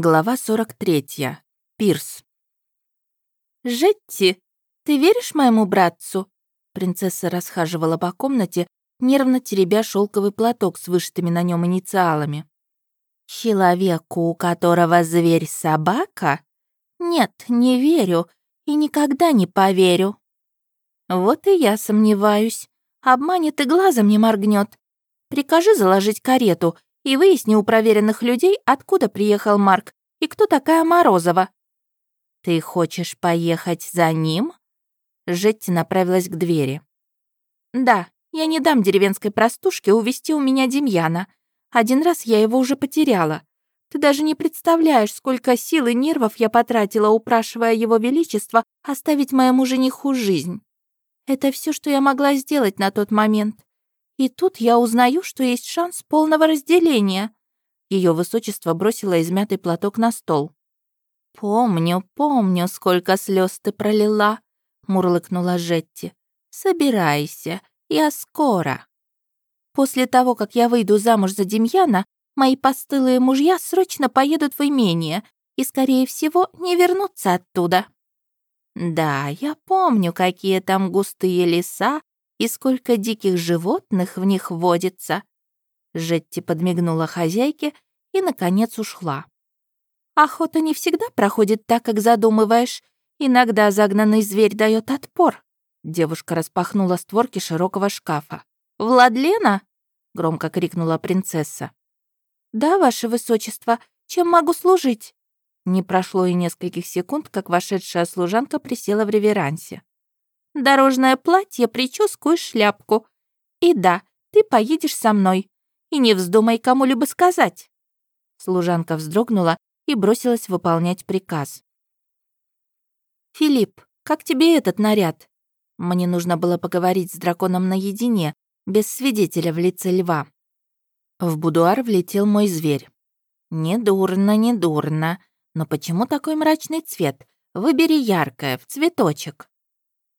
Глава 43. Пирс. «Жетти, ты веришь моему братцу?» Принцесса расхаживала по комнате, нервно теребя шелковый платок с вышитыми на нем инициалами. «Человеку, у которого зверь собака? Нет, не верю и никогда не поверю». «Вот и я сомневаюсь. Обманет и глазом не моргнет. Прикажи заложить карету и выясни у проверенных людей, откуда приехал Марк и кто такая Морозова. «Ты хочешь поехать за ним?» Жетти направилась к двери. «Да, я не дам деревенской простушке увести у меня Демьяна. Один раз я его уже потеряла. Ты даже не представляешь, сколько сил и нервов я потратила, упрашивая его величество оставить моему жениху жизнь. Это все, что я могла сделать на тот момент. И тут я узнаю, что есть шанс полного разделения. Ее высочество бросило измятый платок на стол. «Помню, помню, сколько слез ты пролила», — мурлыкнула Жетти. «Собирайся, я скоро». «После того, как я выйду замуж за Демьяна, мои постылые мужья срочно поедут в имение и, скорее всего, не вернутся оттуда». «Да, я помню, какие там густые леса и сколько диких животных в них водится». Жетти подмигнула хозяйке и, наконец, ушла. «Охота не всегда проходит так, как задумываешь. Иногда загнанный зверь дает отпор». Девушка распахнула створки широкого шкафа. «Владлена?» — громко крикнула принцесса. «Да, ваше высочество, чем могу служить?» Не прошло и нескольких секунд, как вошедшая служанка присела в реверансе дорожное платье, прическу и шляпку. И да, ты поедешь со мной. И не вздумай кому-либо сказать». Служанка вздрогнула и бросилась выполнять приказ. «Филипп, как тебе этот наряд?» Мне нужно было поговорить с драконом наедине, без свидетеля в лице льва. В будуар влетел мой зверь. «Не дурно, не дурно. Но почему такой мрачный цвет? Выбери яркое, в цветочек».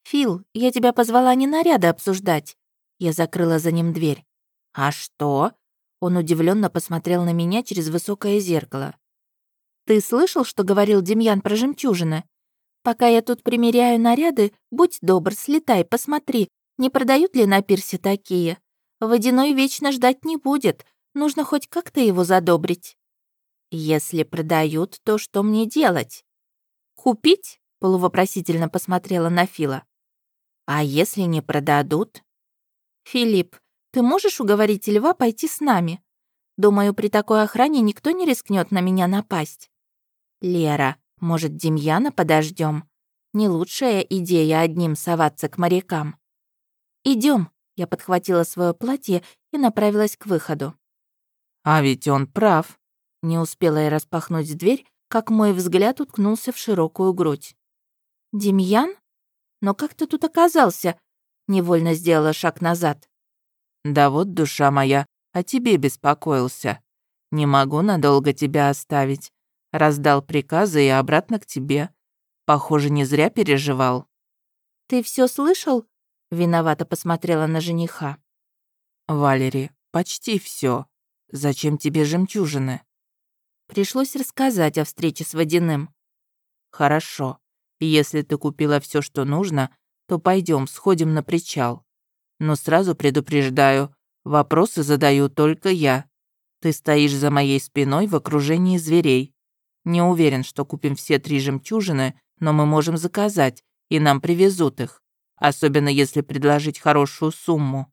«Фил, я тебя позвала не наряды обсуждать». Я закрыла за ним дверь. «А что?» Он удивленно посмотрел на меня через высокое зеркало. «Ты слышал, что говорил Демьян про жемчужины? Пока я тут примеряю наряды, будь добр, слетай, посмотри, не продают ли на пирсе такие. Водяной вечно ждать не будет, нужно хоть как-то его задобрить». «Если продают, то что мне делать?» «Купить?» — полувопросительно посмотрела на Фила. А если не продадут? Филипп, ты можешь уговорить льва пойти с нами? Думаю, при такой охране никто не рискнет на меня напасть. Лера, может, Демьяна подождем? Не лучшая идея одним соваться к морякам. Идем. Я подхватила свое платье и направилась к выходу. А ведь он прав. Не успела я распахнуть дверь, как мой взгляд уткнулся в широкую грудь. «Демьян?» Но как ты тут оказался?» Невольно сделала шаг назад. «Да вот, душа моя, о тебе беспокоился. Не могу надолго тебя оставить. Раздал приказы и обратно к тебе. Похоже, не зря переживал». «Ты все слышал?» Виновато посмотрела на жениха. «Валери, почти все. Зачем тебе жемчужины?» Пришлось рассказать о встрече с Водяным. «Хорошо. Если ты купила все, что нужно, то пойдем, сходим на причал. Но сразу предупреждаю, вопросы задаю только я. Ты стоишь за моей спиной в окружении зверей. Не уверен, что купим все три жемчужины, но мы можем заказать, и нам привезут их. Особенно если предложить хорошую сумму».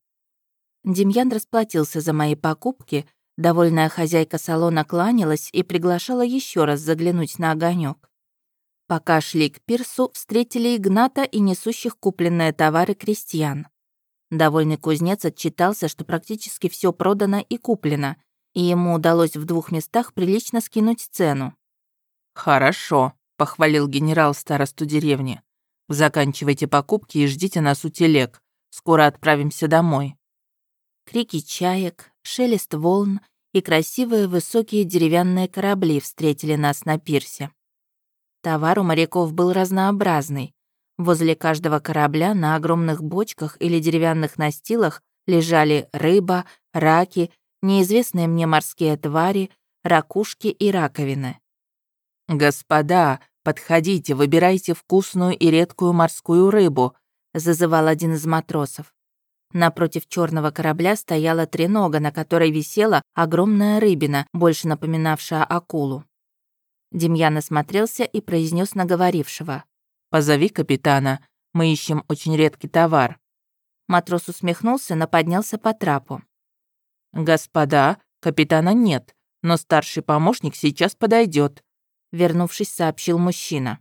Демьян расплатился за мои покупки, довольная хозяйка салона кланялась и приглашала еще раз заглянуть на огонек. Пока шли к пирсу, встретили Игната и несущих купленные товары крестьян. Довольный кузнец отчитался, что практически все продано и куплено, и ему удалось в двух местах прилично скинуть цену. «Хорошо», — похвалил генерал старосту деревни. «Заканчивайте покупки и ждите нас у телег. Скоро отправимся домой». Крики чаек, шелест волн и красивые высокие деревянные корабли встретили нас на пирсе. Товар у моряков был разнообразный. Возле каждого корабля на огромных бочках или деревянных настилах лежали рыба, раки, неизвестные мне морские твари, ракушки и раковины. «Господа, подходите, выбирайте вкусную и редкую морскую рыбу», зазывал один из матросов. Напротив черного корабля стояла тренога, на которой висела огромная рыбина, больше напоминавшая акулу. Демьян осмотрелся и произнес наговорившего. «Позови капитана, мы ищем очень редкий товар». Матрос усмехнулся, но поднялся по трапу. «Господа, капитана нет, но старший помощник сейчас подойдет, вернувшись, сообщил мужчина.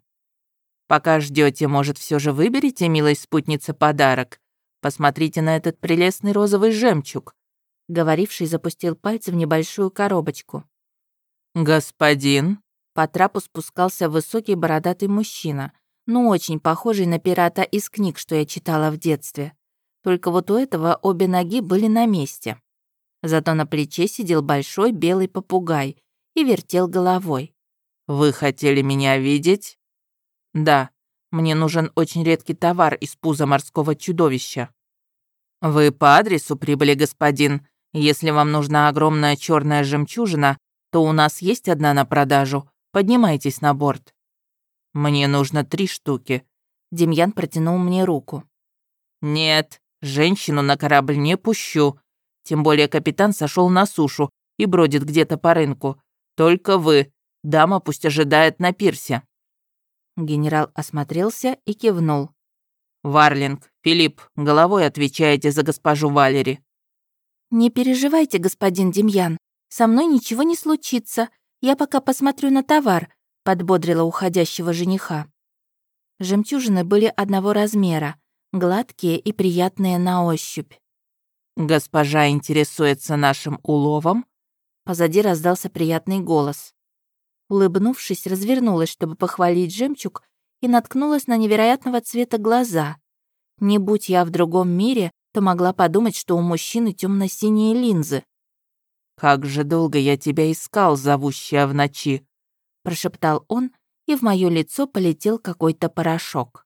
«Пока ждете, может, все же выберете, милой спутнице, подарок? Посмотрите на этот прелестный розовый жемчуг». Говоривший запустил пальцы в небольшую коробочку. «Господин?» По трапу спускался высокий бородатый мужчина, ну очень похожий на пирата из книг, что я читала в детстве. Только вот у этого обе ноги были на месте. Зато на плече сидел большой белый попугай и вертел головой. «Вы хотели меня видеть?» «Да, мне нужен очень редкий товар из пуза морского чудовища». «Вы по адресу прибыли, господин. Если вам нужна огромная черная жемчужина, то у нас есть одна на продажу. Поднимайтесь на борт». «Мне нужно три штуки». Демьян протянул мне руку. «Нет, женщину на корабль не пущу. Тем более капитан сошел на сушу и бродит где-то по рынку. Только вы. Дама пусть ожидает на пирсе». Генерал осмотрелся и кивнул. «Варлинг, Филипп, головой отвечаете за госпожу Валери». «Не переживайте, господин Демьян. Со мной ничего не случится. Я пока посмотрю на товар», — подбодрила уходящего жениха. Жемчужины были одного размера, гладкие и приятные на ощупь. «Госпожа интересуется нашим уловом?» Позади раздался приятный голос. Улыбнувшись, развернулась, чтобы похвалить жемчуг, и наткнулась на невероятного цвета глаза. Не будь я в другом мире, то могла подумать, что у мужчины темно синие линзы. «Как же долго я тебя искал, зовущая в ночи!» прошептал он, и в моё лицо полетел какой-то порошок.